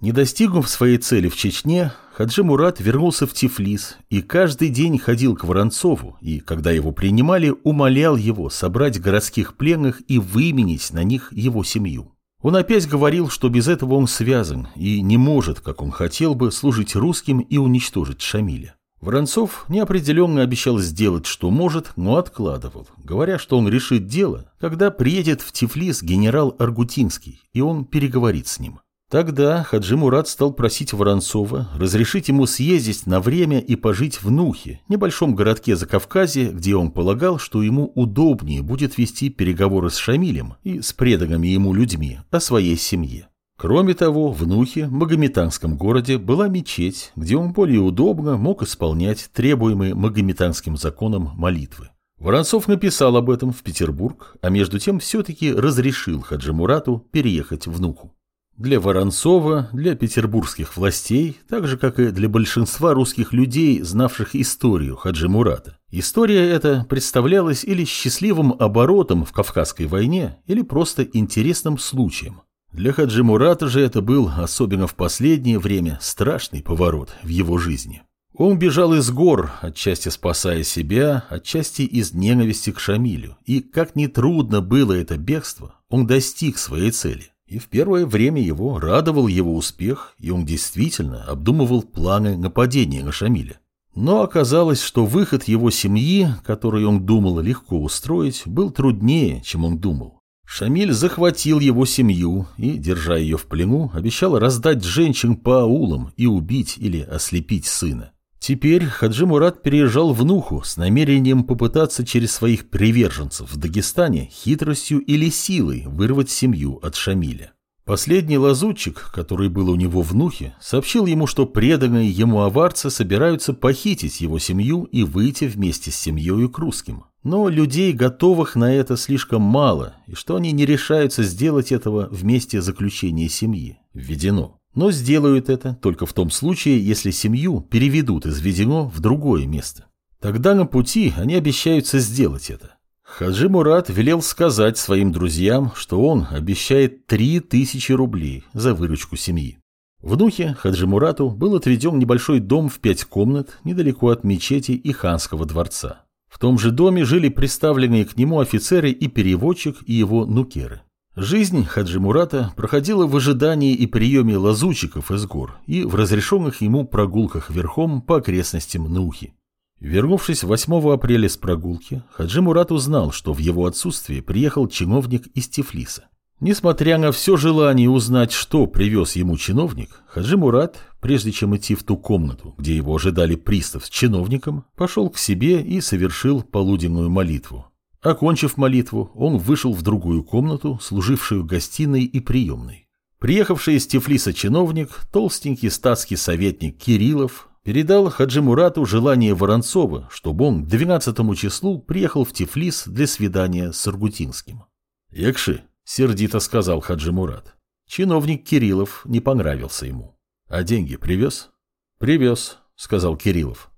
Не достигнув своей цели в Чечне, Хаджи Мурат вернулся в Тифлис и каждый день ходил к Воронцову и, когда его принимали, умолял его собрать городских пленных и выменить на них его семью. Он опять говорил, что без этого он связан и не может, как он хотел бы, служить русским и уничтожить Шамиля. Воронцов неопределенно обещал сделать, что может, но откладывал, говоря, что он решит дело, когда приедет в Тифлис генерал Аргутинский, и он переговорит с ним. Тогда Хаджи Мурат стал просить Воронцова разрешить ему съездить на время и пожить в Нухе, небольшом городке Закавказья, где он полагал, что ему удобнее будет вести переговоры с Шамилем и с преданными ему людьми о своей семье. Кроме того, в Нухе, магометанском городе, была мечеть, где он более удобно мог исполнять требуемые магометанским законом молитвы. Воронцов написал об этом в Петербург, а между тем все-таки разрешил Хаджи Мурату переехать в Нуху. Для Воронцова, для петербургских властей, так же, как и для большинства русских людей, знавших историю Хаджи Мурата, история эта представлялась или счастливым оборотом в Кавказской войне, или просто интересным случаем. Для Хаджи Мурата же это был, особенно в последнее время, страшный поворот в его жизни. Он бежал из гор, отчасти спасая себя, отчасти из ненависти к Шамилю, и, как ни трудно было это бегство, он достиг своей цели. И в первое время его радовал его успех, и он действительно обдумывал планы нападения на Шамиля. Но оказалось, что выход его семьи, который он думал легко устроить, был труднее, чем он думал. Шамиль захватил его семью и, держа ее в плену, обещал раздать женщин по аулам и убить или ослепить сына. Теперь Хаджи Мурат переезжал в Нуху с намерением попытаться через своих приверженцев в Дагестане хитростью или силой вырвать семью от Шамиля. Последний лазутчик, который был у него в Нухе, сообщил ему, что преданные ему аварцы собираются похитить его семью и выйти вместе с семьей к русским. Но людей, готовых на это, слишком мало, и что они не решаются сделать этого вместе заключения семьи. Введено но сделают это только в том случае, если семью переведут из Ведено в другое место. Тогда на пути они обещаются сделать это. Хаджи Мурат велел сказать своим друзьям, что он обещает три тысячи рублей за выручку семьи. В Нухе Хаджи Мурату был отведен небольшой дом в пять комнат недалеко от мечети и ханского дворца. В том же доме жили представленные к нему офицеры и переводчик и его нукеры. Жизнь Хаджи Мурата проходила в ожидании и приеме лазутчиков из гор и в разрешенных ему прогулках верхом по окрестностям Нухи. Вернувшись 8 апреля с прогулки, Хаджи Мурат узнал, что в его отсутствие приехал чиновник из Тифлиса. Несмотря на все желание узнать, что привез ему чиновник, Хаджи Мурат, прежде чем идти в ту комнату, где его ожидали пристав с чиновником, пошел к себе и совершил полуденную молитву, Окончив молитву, он вышел в другую комнату, служившую гостиной и приемной. Приехавший из Тифлиса чиновник, толстенький статский советник Кириллов, передал Хаджи Мурату желание Воронцова, чтобы он к 12 числу приехал в Тифлис для свидания с Аргутинским. «Якши», — сердито сказал Хаджи Мурат. Чиновник Кириллов не понравился ему. «А деньги привез?» «Привез», — сказал Кириллов.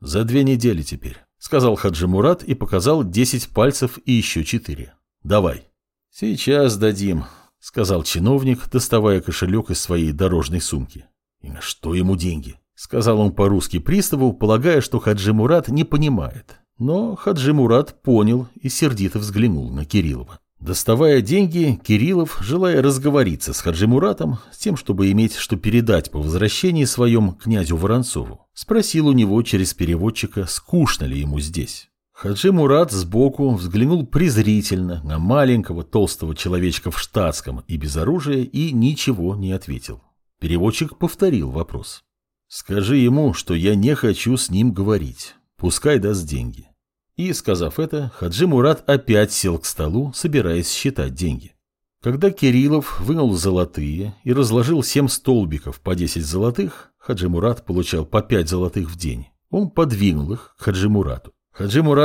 «За две недели теперь» сказал Хаджи Мурат и показал 10 пальцев и еще 4. Давай. Сейчас дадим, сказал чиновник, доставая кошелек из своей дорожной сумки. И на что ему деньги? Сказал он по-русски приставу, полагая, что Хаджи Мурат не понимает. Но Хаджи Мурат понял и сердито взглянул на Кириллова. Доставая деньги, Кириллов, желая разговориться с Хаджи Муратом, с тем, чтобы иметь что передать по возвращении своем князю Воронцову, спросил у него через переводчика, скучно ли ему здесь. Хаджи Мурат сбоку взглянул презрительно на маленького толстого человечка в штатском и без оружия и ничего не ответил. Переводчик повторил вопрос. «Скажи ему, что я не хочу с ним говорить. Пускай даст деньги. И, сказав это, Хаджи Мурат опять сел к столу, собираясь считать деньги. Когда Кириллов вынул золотые и разложил семь столбиков по десять золотых, Хаджи Мурат получал по пять золотых в день. Он подвинул их к Хаджи Мурату.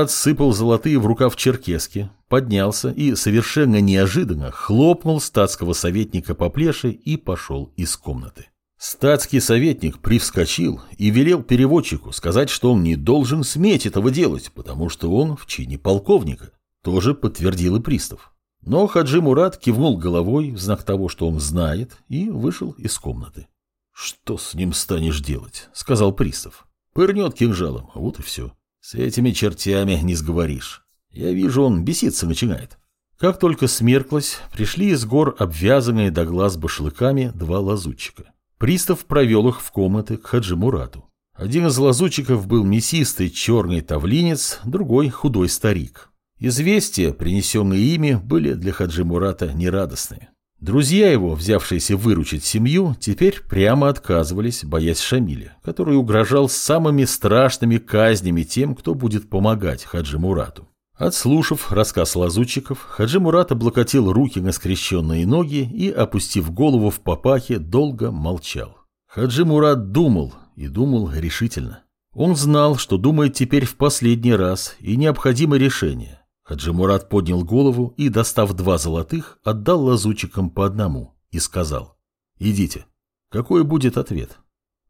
Сыпал золотые в рукав черкески, поднялся и совершенно неожиданно хлопнул статского советника по плеше и пошел из комнаты. Статский советник привскочил и велел переводчику сказать, что он не должен сметь этого делать, потому что он в чине полковника. Тоже подтвердил и пристав. Но Хаджи Мурат кивнул головой в знак того, что он знает, и вышел из комнаты. Что с ним станешь делать? Сказал пристав. Пырнет кинжалом, вот и все. С этими чертями не сговоришь. Я вижу, он беситься начинает. Как только смерклось, пришли из гор обвязанные до глаз башлыками два лазутчика. Пристав провел их в комнаты к Хаджи Мурату. Один из лазутчиков был мясистый черный тавлинец, другой худой старик. Известия, принесенные ими, были для Хаджи Мурата нерадостные. Друзья его, взявшиеся выручить семью, теперь прямо отказывались, боясь Шамиля, который угрожал самыми страшными казнями тем, кто будет помогать Хаджи Мурату. Отслушав рассказ лазутчиков, Хаджи Мурат облокотил руки на скрещенные ноги и, опустив голову в папахе, долго молчал. Хаджи Мурат думал, и думал решительно. Он знал, что думает теперь в последний раз, и необходимо решение. Хаджи Мурат поднял голову и, достав два золотых, отдал лазутчикам по одному и сказал «Идите». Какой будет ответ?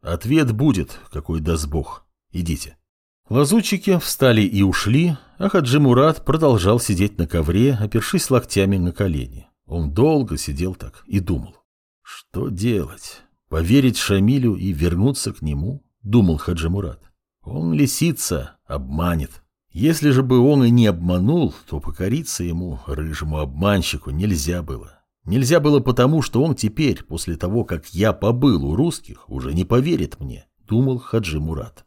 Ответ будет, какой даст Бог. Идите. Лазутчики встали и ушли, а Хаджи Мурат продолжал сидеть на ковре, опершись локтями на колени. Он долго сидел так и думал. Что делать? Поверить Шамилю и вернуться к нему? Думал Хаджи Мурат. Он лисица, обманет. Если же бы он и не обманул, то покориться ему, рыжему обманщику, нельзя было. Нельзя было потому, что он теперь, после того, как я побыл у русских, уже не поверит мне, думал Хаджи Мурат.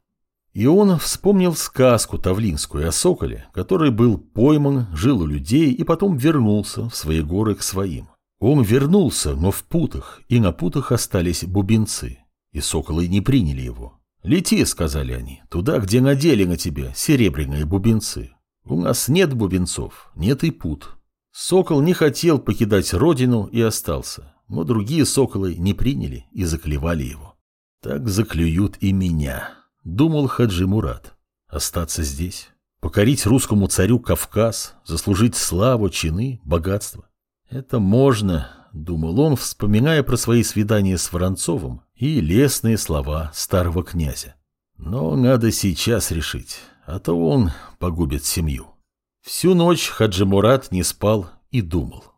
И он вспомнил сказку Тавлинскую о соколе, который был пойман, жил у людей и потом вернулся в свои горы к своим. Он вернулся, но в путах, и на путах остались бубенцы, и соколы не приняли его. «Лети», — сказали они, — «туда, где надели на тебя серебряные бубенцы. У нас нет бубенцов, нет и пут». Сокол не хотел покидать родину и остался, но другие соколы не приняли и заклевали его. Так заклюют и меня. Думал Хаджи Мурат. Остаться здесь, покорить русскому царю Кавказ, заслужить славу, чины, богатство. Это можно, думал он, вспоминая про свои свидания с Воронцовым и лестные слова старого князя. Но надо сейчас решить, а то он погубит семью. Всю ночь Хаджи Мурат не спал и думал.